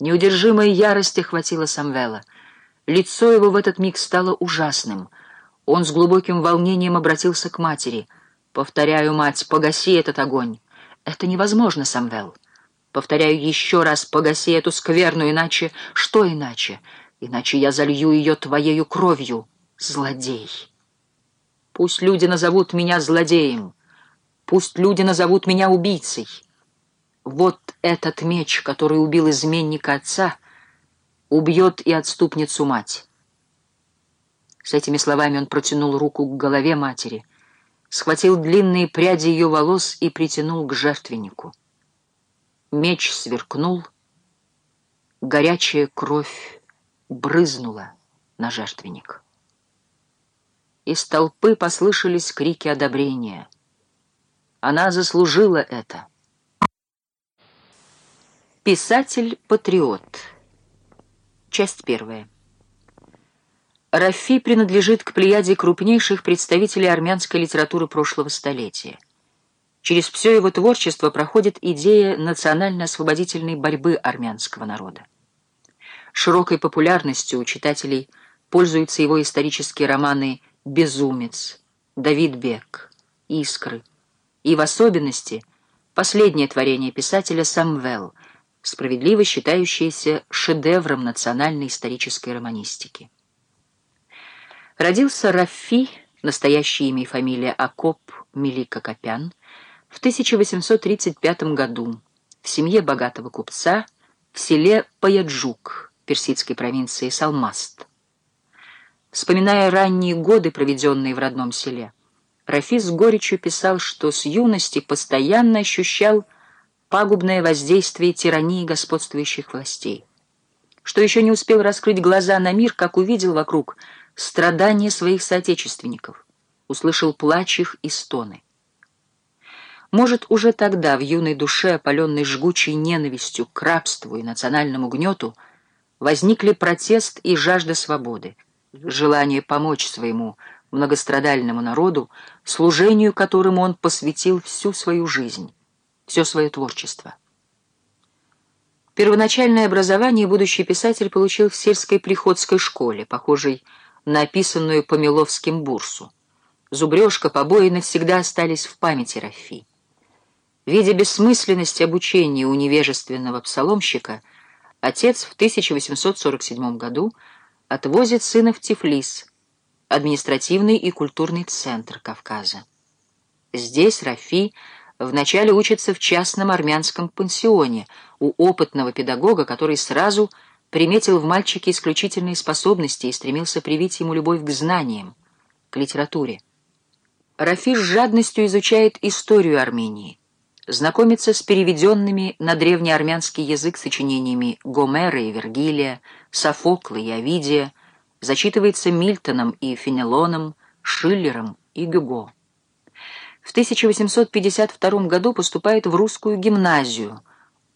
Неудержимая ярость охватила Самвела. Лицо его в этот миг стало ужасным. Он с глубоким волнением обратился к матери. «Повторяю, мать, погаси этот огонь». «Это невозможно, Самвел». «Повторяю еще раз, погаси эту скверну, иначе...» «Что иначе?» «Иначе я залью ее твоею кровью, злодей». «Пусть люди назовут меня злодеем. Пусть люди назовут меня убийцей». Вот этот меч, который убил изменника отца, убьет и отступницу мать. С этими словами он протянул руку к голове матери, схватил длинные пряди ее волос и притянул к жертвеннику. Меч сверкнул, горячая кровь брызнула на жертвенник. Из толпы послышались крики одобрения. Она заслужила это. Писатель-патриот. Часть первая. Рафи принадлежит к плеяде крупнейших представителей армянской литературы прошлого столетия. Через все его творчество проходит идея национально-освободительной борьбы армянского народа. Широкой популярностью у читателей пользуются его исторические романы «Безумец», «Давид Бек», «Искры» и, в особенности, последнее творение писателя «Самвел», справедливо считающееся шедевром национальной исторической романистики. Родился Рафи, настоящее имя и фамилия Акоп Мелика Копян, в 1835 году в семье богатого купца в селе Паяджук персидской провинции Салмаст. Вспоминая ранние годы, проведенные в родном селе, Рафи с горечью писал, что с юности постоянно ощущал пагубное воздействие тирании господствующих властей. Что еще не успел раскрыть глаза на мир, как увидел вокруг страдания своих соотечественников, услышал плач их и стоны. Может, уже тогда в юной душе, опаленной жгучей ненавистью к рабству и национальному гнету, возникли протест и жажда свободы, желание помочь своему многострадальному народу, служению которому он посвятил всю свою жизнь все свое творчество. Первоначальное образование будущий писатель получил в сельской приходской школе, похожей на описанную Помиловским бурсу. Зубрежка, побои навсегда остались в памяти Рафи. Видя бессмысленность обучения у невежественного псаломщика, отец в 1847 году отвозит сына в Тифлис, административный и культурный центр Кавказа. Здесь Рафи вначале учится в частном армянском пансионе у опытного педагога, который сразу приметил в мальчике исключительные способности и стремился привить ему любовь к знаниям, к литературе. Рафи с жадностью изучает историю Армении, знакомится с переведенными на древнеармянский язык сочинениями Гомера и Вергилия, Софокла и Овидия, зачитывается Мильтоном и Фенелоном, Шиллером и Гюго. В 1852 году поступает в русскую гимназию,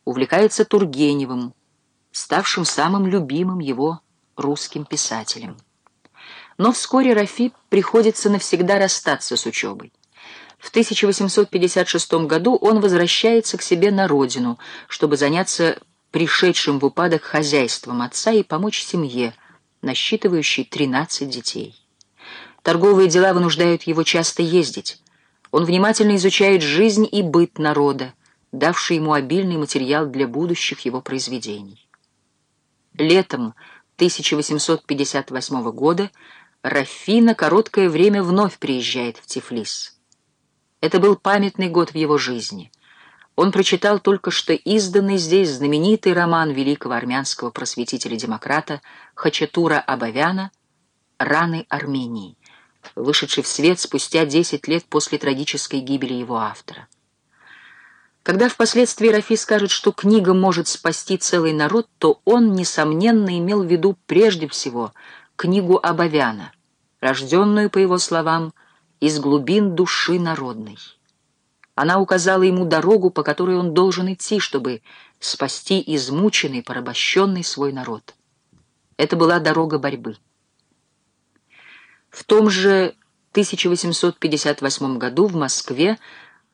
увлекается Тургеневым, ставшим самым любимым его русским писателем. Но вскоре Рафи приходится навсегда расстаться с учебой. В 1856 году он возвращается к себе на родину, чтобы заняться пришедшим в упадок хозяйством отца и помочь семье, насчитывающей 13 детей. Торговые дела вынуждают его часто ездить. Он внимательно изучает жизнь и быт народа, давший ему обильный материал для будущих его произведений. Летом 1858 года Рафи на короткое время вновь приезжает в Тифлис. Это был памятный год в его жизни. Он прочитал только что изданный здесь знаменитый роман великого армянского просветителя-демократа Хачатура Абавяна «Раны Армении» вышедший в свет спустя 10 лет после трагической гибели его автора. Когда впоследствии Рафи скажет, что книга может спасти целый народ, то он, несомненно, имел в виду прежде всего книгу Абавяна, рожденную, по его словам, из глубин души народной. Она указала ему дорогу, по которой он должен идти, чтобы спасти измученный, порабощенный свой народ. Это была дорога борьбы. В том же 1858 году в Москве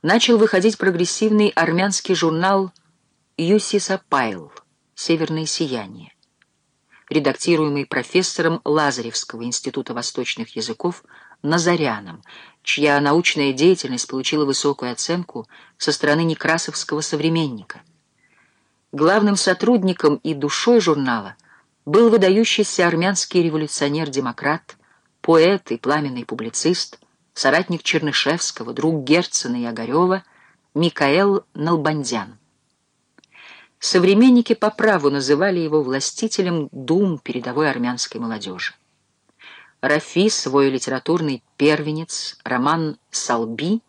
начал выходить прогрессивный армянский журнал «Юсисапайл» «Северное сияние», редактируемый профессором Лазаревского института восточных языков Назаряном, чья научная деятельность получила высокую оценку со стороны некрасовского современника. Главным сотрудником и душой журнала был выдающийся армянский революционер-демократ, поэт и пламенный публицист, соратник Чернышевского, друг Герцена и Огарева Микаэл Налбандян. Современники по праву называли его властителем дум передовой армянской молодежи. Рафи, свой литературный первенец, роман «Салби»,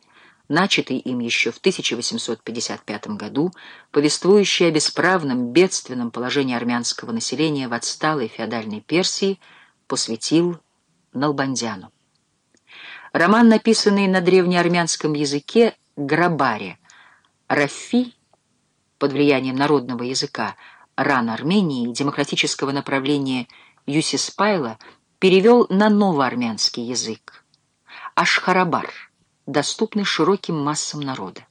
начатый им еще в 1855 году, повествующий о бесправном, бедственном положении армянского населения в отсталой феодальной Персии, посвятил Налбандяну. Роман, написанный на древнеармянском языке Грабаре, Рафи, под влиянием народного языка, ран Армении и демократического направления Юсиспайла, перевел на новоармянский язык. Ашхарабар — доступный широким массам народа.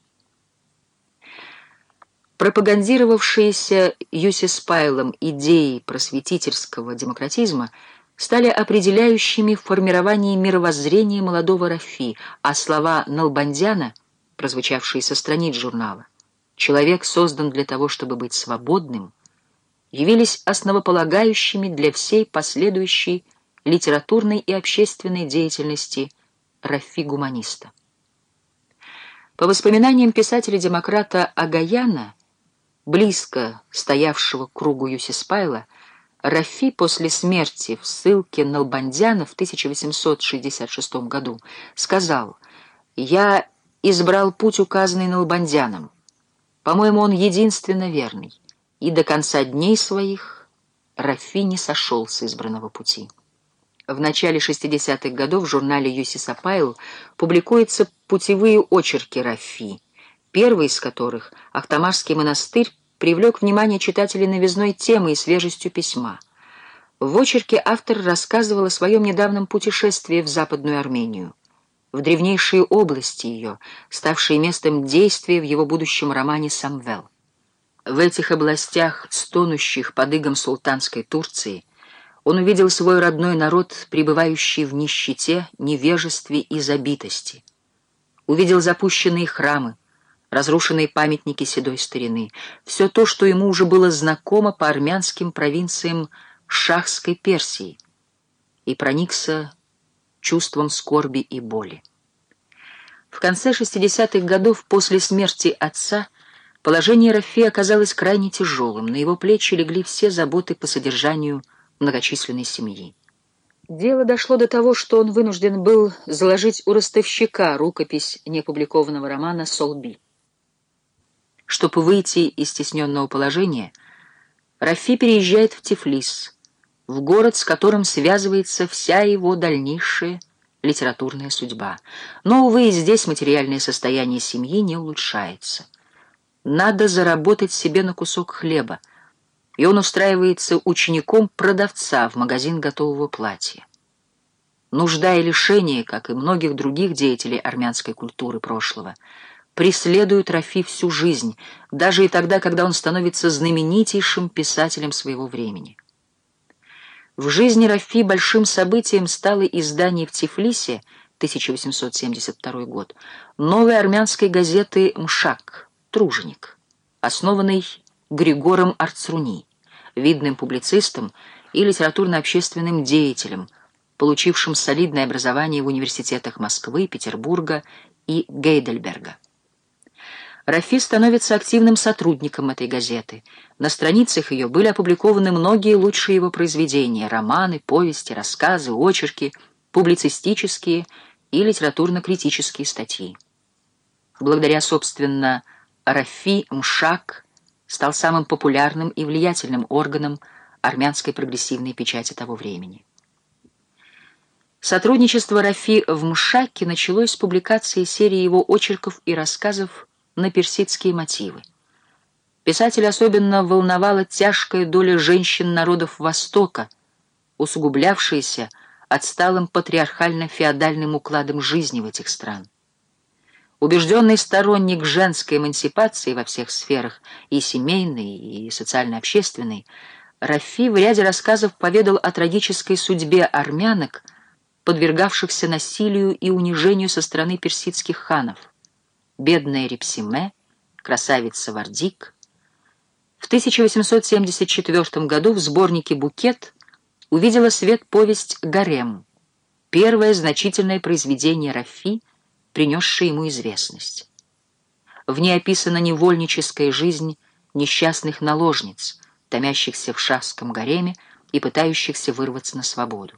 Пропагандировавшиеся Юсиспайлом идеи просветительского демократизма стали определяющими в формировании мировоззрения молодого Рафи, а слова Налбандяна, прозвучавшие со страниц журнала, «Человек создан для того, чтобы быть свободным», явились основополагающими для всей последующей литературной и общественной деятельности Рафи-гуманиста. По воспоминаниям писателя-демократа Агаяна, близко стоявшего к кругу Юсиспайла, Рафи после смерти в ссылке Налбандяна в 1866 году сказал «Я избрал путь, указанный Налбандяном. По-моему, он единственно верный, и до конца дней своих Рафи не сошел с избранного пути». В начале 60-х годов в журнале «Юси Сапайл» публикуются путевые очерки Рафи, первый из которых «Ахтамашский монастырь» привлек внимание читателей новизной темы и свежестью письма. В очерке автор рассказывал о своем недавнем путешествии в Западную Армению, в древнейшие области ее, ставшие местом действия в его будущем романе «Самвел». В этих областях, стонущих под игом султанской Турции, он увидел свой родной народ, пребывающий в нищете, невежестве и забитости. Увидел запущенные храмы, разрушенные памятники седой старины, все то, что ему уже было знакомо по армянским провинциям Шахской Персии, и проникся чувством скорби и боли. В конце 60-х годов после смерти отца положение Рафи оказалось крайне тяжелым, на его плечи легли все заботы по содержанию многочисленной семьи. Дело дошло до того, что он вынужден был заложить у ростовщика рукопись неопубликованного романа «Солби». Чтобы выйти из стесненного положения, Рафи переезжает в Тифлис, в город, с которым связывается вся его дальнейшая литературная судьба. Но, увы, здесь материальное состояние семьи не улучшается. Надо заработать себе на кусок хлеба, и он устраивается учеником продавца в магазин готового платья. Нужда и лишение, как и многих других деятелей армянской культуры прошлого, преследуют Рафи всю жизнь, даже и тогда, когда он становится знаменитейшим писателем своего времени. В жизни Рафи большим событием стало издание в Тифлисе 1872 год новой армянской газеты «Мшак» «Труженик», основанной Григором Арцруни видным публицистом и литературно-общественным деятелем, получившим солидное образование в университетах Москвы, Петербурга и Гейдельберга. Рафи становится активным сотрудником этой газеты. На страницах ее были опубликованы многие лучшие его произведения — романы, повести, рассказы, очерки, публицистические и литературно-критические статьи. Благодаря, собственно, Рафи, Мшак стал самым популярным и влиятельным органом армянской прогрессивной печати того времени. Сотрудничество Рафи в Мшаке началось с публикации серии его очерков и рассказов на персидские мотивы. Писатель особенно волновала тяжкая доля женщин народов Востока, усугублявшаяся отсталым патриархально-феодальным укладом жизни в этих странах. Убежденный сторонник женской эмансипации во всех сферах, и семейной, и социально-общественной, Рафи в ряде рассказов поведал о трагической судьбе армянок, подвергавшихся насилию и унижению со стороны персидских ханов. Бедная Репсиме, красавица Вардик. В 1874 году в сборнике «Букет» увидела свет повесть «Гарем», первое значительное произведение Рафи, принесшее ему известность. В ней описана невольническая жизнь несчастных наложниц, томящихся в шахском гареме и пытающихся вырваться на свободу.